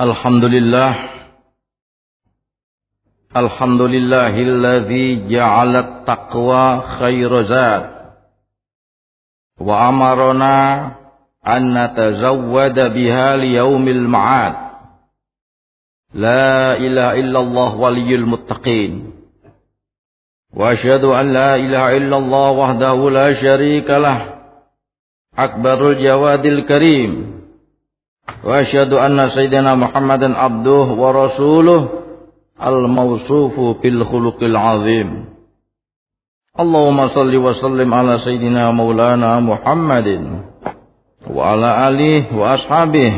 الحمد لله. الحمد لله الذي جعل التقوى خير زاد. وأمرنا أن نتزود بها ليوم المعاد. لا إله إلا الله ولي المتقين. وأشهد أن لا إله إلا الله وحده لا شريك له. أكبر الجواد الكريم. وأشهد أن سيدنا محمدا عبده ورسوله الموصوف بالخلق العظيم. اللهم صل وسلم على سيدنا مولانا محمد وعلى آله وأصحابه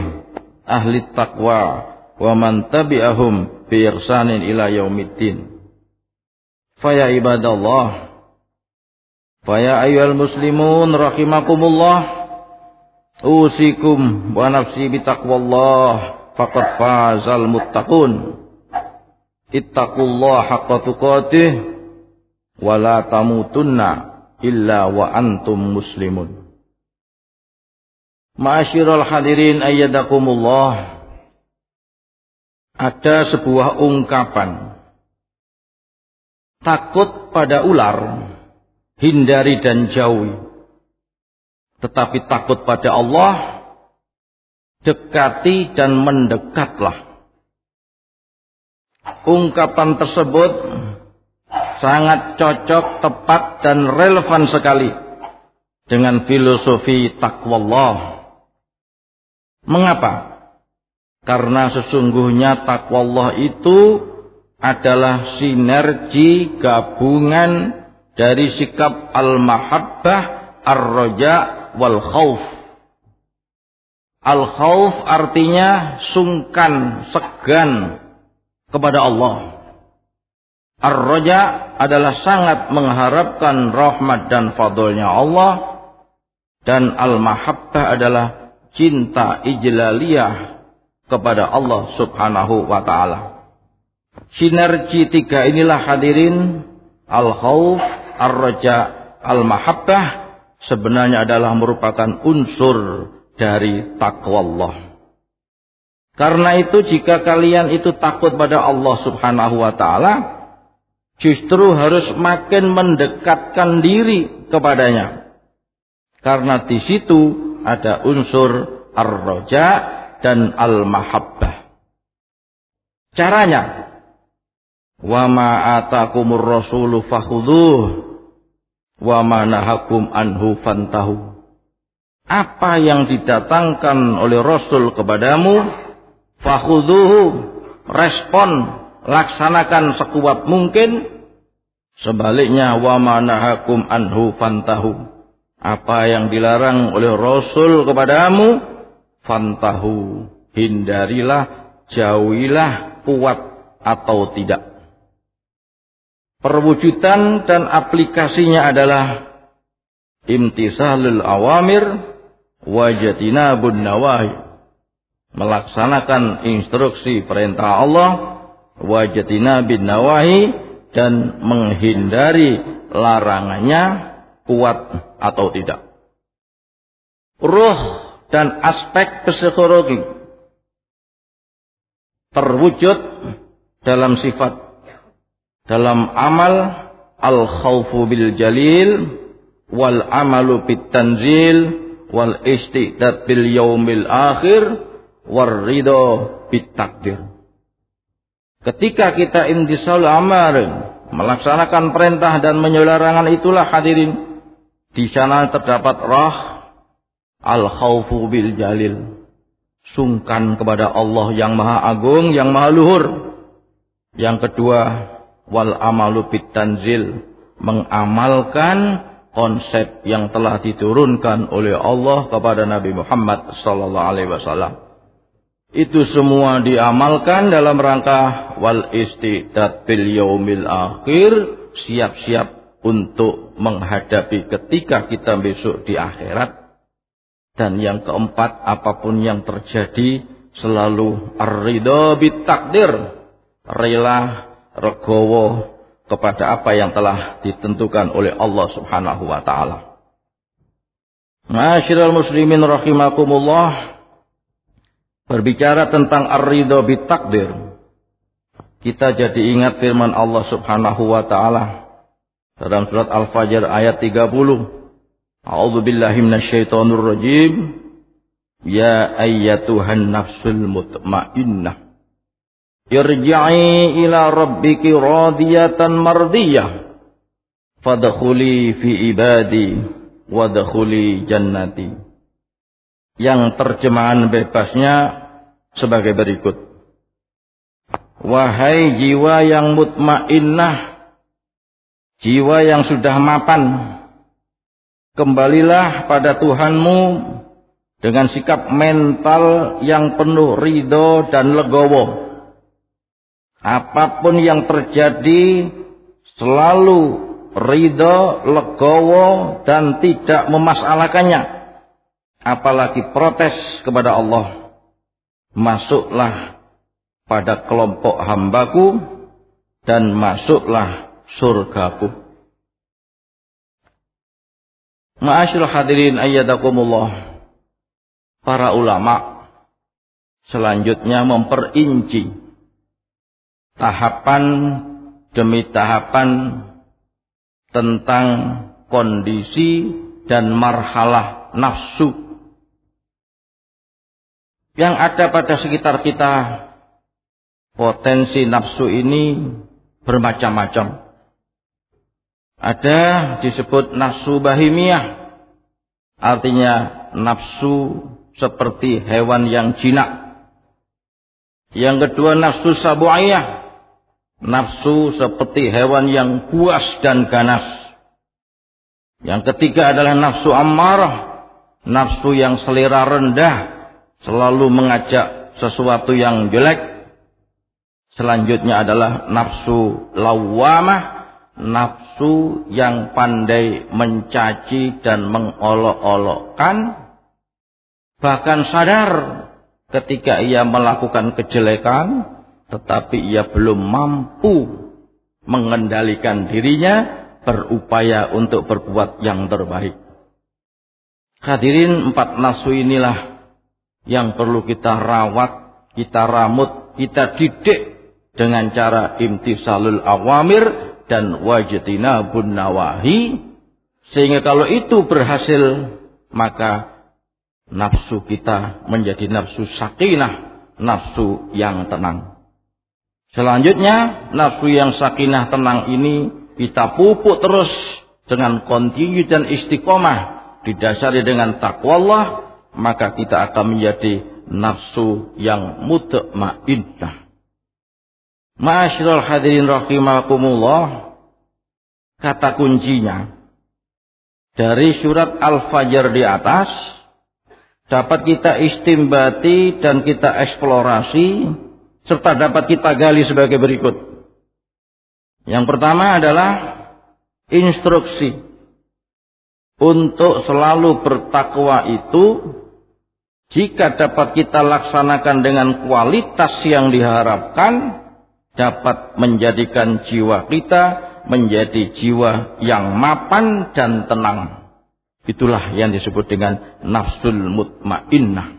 أهل التقوى ومن تبعهم بإحسان إلى يوم الدين. فيا عباد الله فيا أيها المسلمون رحمكم الله Usikum wa nafsi bitaqwallah faqad fazal muttaqun. Ittaqullah haqqa tuqatih wa la tamutunna illa wa antum muslimun. Ma'asyiral hadirin ayyadakumullah. Ada sebuah ungkapan. Takut pada ular, hindari dan jauhi tetapi takut pada Allah, dekati dan mendekatlah. Ungkapan tersebut sangat cocok, tepat dan relevan sekali dengan filosofi takwallah. Mengapa? Karena sesungguhnya takwallah itu adalah sinergi gabungan dari sikap al-mahabbah, ar-roja, wal khauf. Al khauf artinya sungkan, segan kepada Allah. Ar-raja adalah sangat mengharapkan rahmat dan fadlnya Allah dan al-mahabbah adalah cinta ijlaliyah kepada Allah Subhanahu wa taala. Sinergi tiga inilah hadirin al-khauf, ar-raja, al-mahabbah sebenarnya adalah merupakan unsur dari takwa Allah. Karena itu jika kalian itu takut pada Allah Subhanahu wa taala, justru harus makin mendekatkan diri kepadanya. Karena di situ ada unsur ar-raja dan al-mahabbah. Caranya, wa wa manahakum anhu fantahu. Apa yang didatangkan oleh Rasul kepadamu, fakhudhuhu, respon, laksanakan sekuat mungkin. Sebaliknya wa manahakum anhu fantahu. Apa yang dilarang oleh Rasul kepadamu, fantahu. Hindarilah, jauhilah, kuat atau tidak. Perwujudan dan aplikasinya adalah imtisalul awamir wajatinabun nawahi. Melaksanakan instruksi perintah Allah wajatinabin nawahi dan menghindari larangannya kuat atau tidak. Ruh dan aspek psikologi terwujud dalam sifat dalam amal al khawfu bil jalil wal amalu bit tanzil wal istidad bil yaumil akhir war ridho bit takdir. Ketika kita indisal amar melaksanakan perintah dan menyelarangan itulah hadirin di sana terdapat rah al khawfu bil jalil sungkan kepada Allah yang maha agung yang maha luhur yang kedua wal amalu bit tanzil mengamalkan konsep yang telah diturunkan oleh Allah kepada Nabi Muhammad sallallahu alaihi wasallam. Itu semua diamalkan dalam rangka wal istidad bil yaumil akhir, siap-siap untuk menghadapi ketika kita besok di akhirat. Dan yang keempat, apa pun yang terjadi selalu ar-ridha takdir, rela regowo kepada apa yang telah ditentukan oleh Allah Subhanahu wa taala. Masyiral muslimin rahimakumullah. Berbicara tentang ar-ridho bitakdir. Kita jadi ingat firman Allah subhanahu wa ta'ala. Dalam surat Al-Fajr ayat 30. A'udhu billahi minasyaitonir rajim. Ya ayyatuhan nafsul mutmainnah. Irji'i ila rabbiki radiyatan mardiyah. Fadkhuli fi ibadi. Wadkhuli jannati. Yang terjemahan bebasnya sebagai berikut. Wahai jiwa yang mutmainnah, jiwa yang sudah mapan, kembalilah pada Tuhanmu dengan sikap mental yang penuh ridho dan legowo. Apa pun yang terjadi, selalu ridho, legowo, dan tidak memasalahkannya. Apalagi protes kepada Allah. Masuklah pada kelompok hambaku dan masuklah surgaku. Ma'asyil hadirin ayyadakumullah. Para ulama selanjutnya memperinci tahapan demi tahapan tentang kondisi dan marhalah nafsu yang ada pada sekitar kita Potensi nafsu ini bermacam-macam. Ada disebut nafsu bahimiah. Artinya nafsu seperti hewan yang jinak. Yang kedua nafsu sabu'iyah. Nafsu seperti hewan yang puas dan ganas. Yang ketiga adalah nafsu ammarah. Nafsu yang selera rendah. Selalu mengajak sesuatu yang jelek Selanjutnya adalah nafsu lawamah, nafsu yang pandai mencaci dan mengolok-olokkan, bahkan sadar ketika ia melakukan kejelekan, tetapi ia belum mampu mengendalikan dirinya, berupaya untuk berbuat yang terbaik. Hadirin empat nafsu inilah yang perlu kita rawat, kita ramut, kita didik dengan cara imtisalul awamir dan wajtinabun nawahi sehingga kalau itu berhasil maka nafsu kita menjadi nafsu sakinah nafsu yang tenang selanjutnya nafsu yang sakinah tenang ini kita pupuk terus dengan kontinu dan istiqomah didasari dengan takwa Allah maka kita akan menjadi nafsu yang mutmainnah. Ma'asyiral hadirin rahimakumullah kata kuncinya dari surat Al-Fajr di atas dapat kita istimbati dan kita eksplorasi serta dapat kita gali sebagai berikut. Yang pertama adalah instruksi untuk selalu bertakwa itu jika dapat kita laksanakan dengan kualitas yang diharapkan dapat menjadikan jiwa kita menjadi jiwa yang mapan dan tenang. Itulah yang disebut dengan nafsul mutmainnah.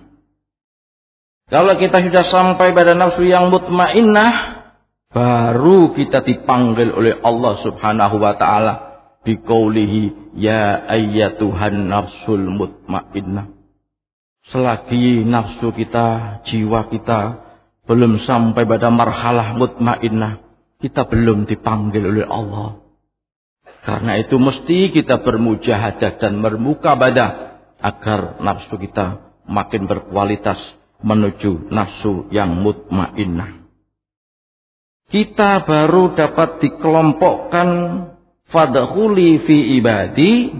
Kalau kita sudah sampai pada nafsu yang mutmainnah, baru kita dipanggil oleh Allah Subhanahu wa taala biqaulihi ya ayyatuhan nafsul mutmainnah. Selagi nafsu kita, jiwa kita belum sampai pada marhalah mutmainnah, kita belum dipanggil oleh Allah. Karena itu mesti kita bermujahadah dan bermuka badah agar nafsu kita makin berkualitas menuju nafsu yang mutmainnah. Kita baru dapat dikelompokkan fadhuli fi ibadi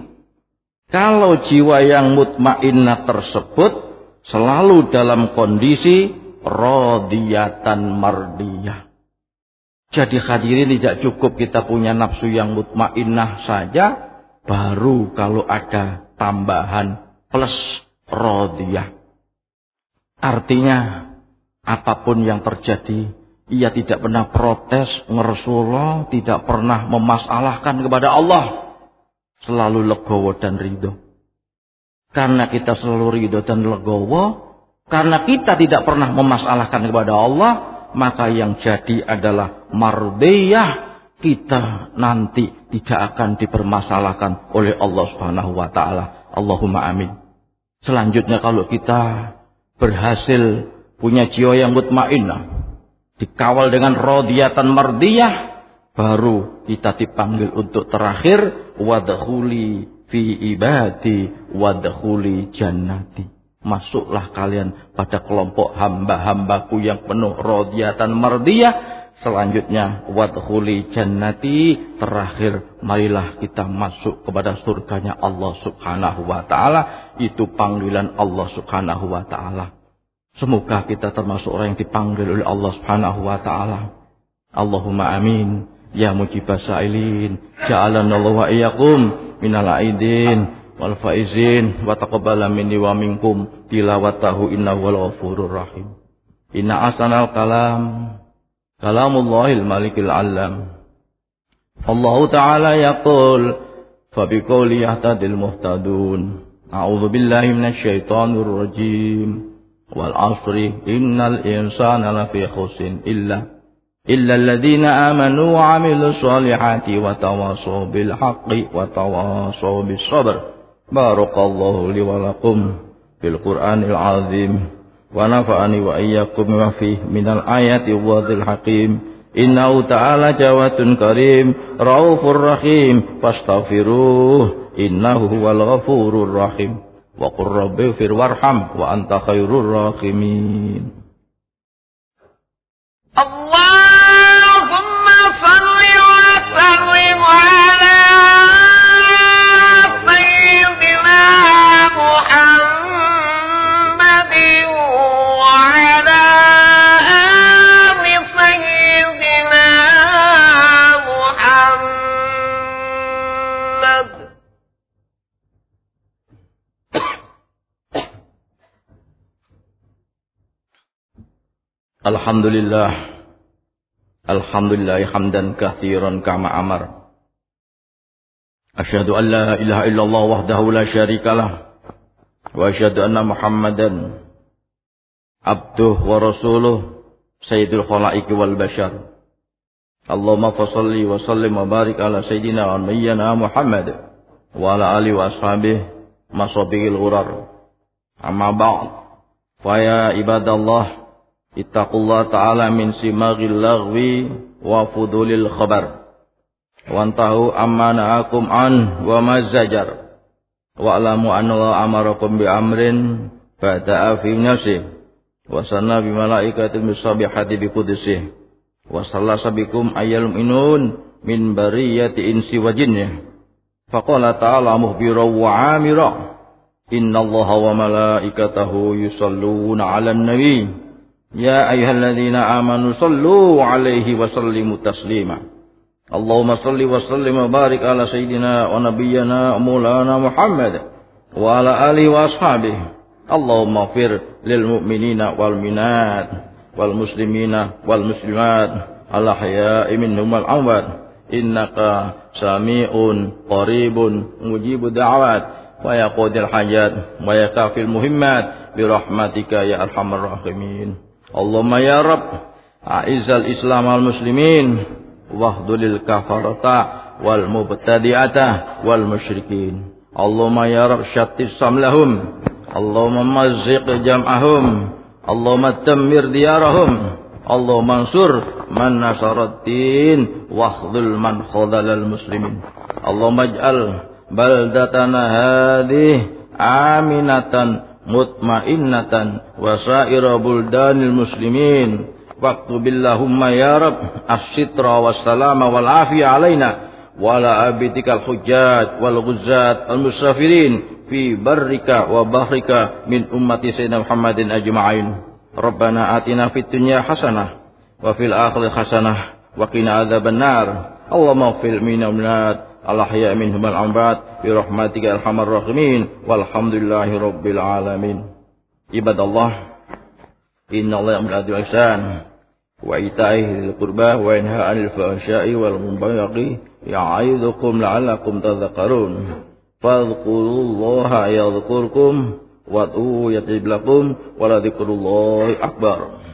kalau jiwa yang mutmainnah tersebut selalu dalam kondisi radiyatan mardiyah. Jadi hadirin tidak cukup kita punya nafsu yang mutmainnah saja, baru kalau ada tambahan plus radiyah. Artinya apa pun yang terjadi, ia tidak pernah protes, ngersuloh, tidak pernah memasalahkan kepada Allah. Selalu legowo dan ridho. Karena kita selalu ridho dan legowo, Karena kita tidak pernah memasalahkan kepada Allah, maka yang jadi adalah mardiyah. Kita nanti tidak akan dipermasalahkan oleh Allah Subhanahu wa taala. Allahumma amin. Selanjutnya kalau kita berhasil punya jiwa yang mutmainnah, dikawal dengan rodiatan mardiyah, baru kita dipanggil untuk terakhir wadkhuli fi ibadi wadkhuli jannati. Masuklah kalian pada kelompok hamba-hambaku yang penuh rodiatan mardiyah. Selanjutnya wadkhuli jannati. Terakhir marilah kita masuk kepada surganya Allah subhanahu wa ta'ala. Itu panggilan Allah subhanahu wa ta'ala. Semoga kita termasuk orang yang dipanggil oleh Allah subhanahu wa ta'ala. Allahumma amin. Ya mujibah sa'ilin. Ja'alanallahu wa iyyakum minal aidin wal faizin wa taqabbala minni wa minkum tilawatahu innahu wal ghafurur rahim. Inna asanal kalam كلام الله الملك العلم فالله تعالى يقول فبقول يهتدي المهتدون أعوذ بالله من الشيطان الرجيم والعصر إن الإنسان لفي خسر إلا إلا الذين آمنوا وعملوا الصالحات وتواصوا بالحق وتواصوا بالصبر بارك الله لي ولكم في القرآن العظيم ونفعني وإياكم وفيه من الآيات الواضح الحكيم. إنه تعالى جواد كريم رؤوف رحيم. فاستغفروه إنه هو الغفور الرحيم. وقل رب اغفر وارحم وأنت خير الراحمين. اللهم Alhamdulillah. Alhamdulillah hamdan kathiran kama amar. Asyhadu an la ilaha illallah wahdahu la syarikalah. Wa asyhadu anna muhammadan Abduh wa rasuluh Sayyidul khalaiki wal bashar. Allahumma fasalli wa sallim wa barik ala Sayyidina wa mayyana Muhammad Wa ala ali wa ashabih Masabihil ghurar. Amma ba'd. Faya ibadallah Ittaqullah ta'ala min simagil lagwi wa fudulil khabar. Wantahu amma na'akum an wa mazzajar. Wa'lamu anna Allah amarakum bi amrin fata'a fi nafsih. Wa sanna bi malaikatil musabihati bi qudusih. Wa sallasa bikum ayyal minun min bariyati insi wa jinnih. Faqala ta'ala muhbira wa amira. Inna Allah wa malaikatahu yusalluna ala nabi. يا أيها الذين آمنوا صلوا عليه وسلموا تسليما. اللهم صل وسلم وبارك على سيدنا ونبينا مولانا محمد وعلى آله وأصحابه. اللهم اغفر للمؤمنين والمؤمنات والمسلمين والمسلمات الأحياء منهم والأموات. إنك سميع قريب مجيب الدعوات. ويقود الحاجات ويكافي المهمات. برحمتك يا أرحم الراحمين. Allahumma ya Rabb A'izal Islam al muslimin wahdulil kafarata wal mubtadi'ata wal musyrikin Allahumma ya Rabb syattis samlahum Allahumma mazziq jam'ahum Allahumma tammir diyarahum Allahumma ansur man nasaraddin wahdul man khadalal muslimin Allahumma ij'al baldatana hadih aminatan mutmainnatan wa sa'ira buldanil muslimin. Waqtu billahumma ya rab as-sitra was-salama wal afiya alaina wa ala abitikal hujjat wal ghuzzat al musafirin fi barrika wa bahrika min ummati sayyidina Muhammadin ajma'in. Rabbana atina fid dunya hasanah wa fil akhirati hasanah wa qina adzaban nar. Allahumma fil minna الأحياء منهم الأموات برحمتك أرحم الراحمين والحمد لله رب العالمين عباد الله إن الله يأمر بالعدل والإحسان وإيتاء ذي القربى وينهى عن الفحشاء والمنكر يعظكم لعلكم تذكرون فاذكروا الله يذكركم yajib lakum wa la dzikrullahi akbar.